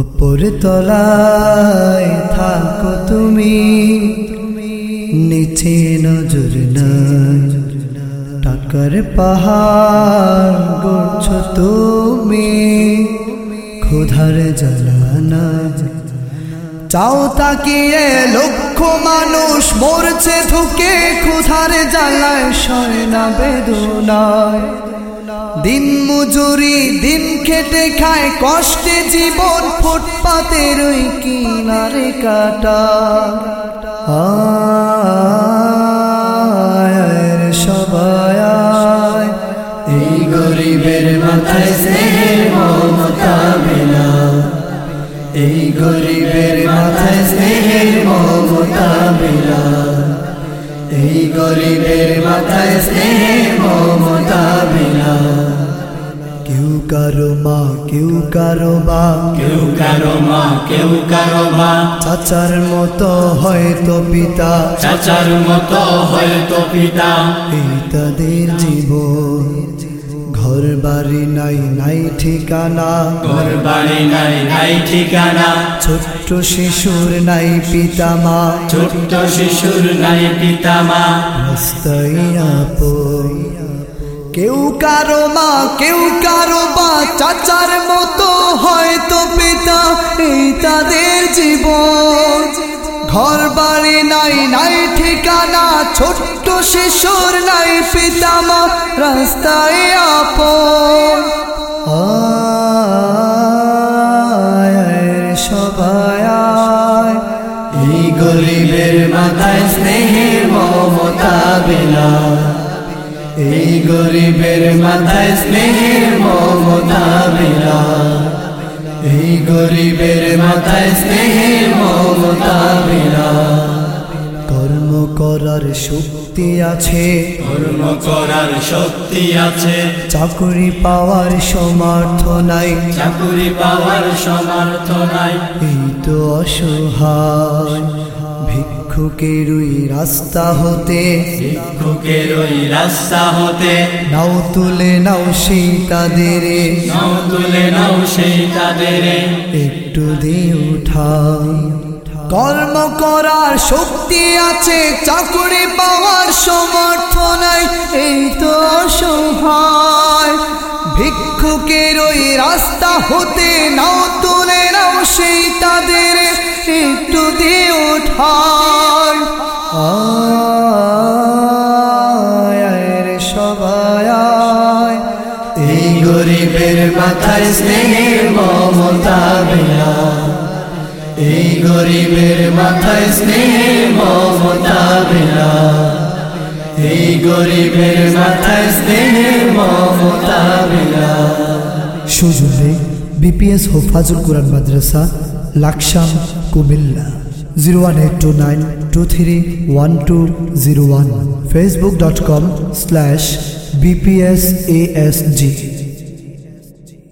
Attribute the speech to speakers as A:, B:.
A: উপরে তলায় থাকো তুমি। নিচে নজর টাকার পাহাড় গড়ছ তুমি। ক্ষুধার জ্বালানা চাও তাকিয়ে লক্ষ মানুষ মরছে ধুকে। ক্ষুধার জ্বালায় সয় না বেদনায় দিন মজুরি, দিন খেটে খায়, কষ্টে জীবন ফুটপাতের ওই কিনারে কাটা। আয়ের সবাই এই গরিবের মাথায় স্নেহের মমতা মেলা। এই গরিবের এই গরিবের মাথায় স্নেহ মমতা বিনা কেউ কারও মা কেউ কারও বা
B: কেউ কারও মা কেউ কারও মা।
A: চাচার মতো হয়তো পিতা।
B: চাচার মতো হয়তো পিতা।
A: এই তাদের জীবন। বাড়ি নাই নাই ঠিকানা।
B: ঘর বাড়ি নাই নাই ঠিকানা।
A: ছোট্ট শিশুর নাই পিতা মা।
B: ছোট্ট শিশুর নাই পিতা মা।
A: কেউ কারও মা কেউ কারও বা। চাচার মতো হয়তো পিতা এই তাদের জীবন। ঘর বাড়ি নাই নাই ঠিকানা। ছোট্ট শিশুর নাই পিতা মা রাস্তায় এই গরিবের মাথায় স্নেহের মমতা বেলা এই গরিবের মাথায় স্নেহের মমতা বেলা এই গরিবের মাথায় স্নেহের মমতা বেলা কর্ম করার শক্তি আছে।
B: কর্ম করার শক্তি আছে।
A: চাকরি পাওয়ার সমর্থ নাই।
B: চাকুরি পাওয়ার সমর্থ নাই।
A: এই তো অসহায়। ভিক্ষুকের ওই রাস্তা হতে।
B: ভিক্ষুকের ওই রাস্তা হতে।
A: নাও তুলে নাও সেই তাদের
B: নাও তুলে নাও সেই তাদের
A: একটু দিয়ে উঠাও কর্ম করার শক্তি আছে, চাকরি পাওয়ার সমর্থ নাই এই তো অসহায়। ভিক্ষুকের ওই রাস্তা হতে নাও, তুলে নাও সেই তাদের, একটু দিয়ে উঠায় আয় রে সবাই এই গরিবের মাথায় স্নেহের মমতা বেলা এই গরিবের মাথায় স্নেহের মমতা বেলা। এই গরিবের মাথায় স্নেহের মমতা বেলা। সুজনে বিপিএস হোফাজুল কোরআন মাদ্রাসা, Laksam, Comilla. Zero one eight two nine two three one two zero one. Facebook dot com slash BPS ASG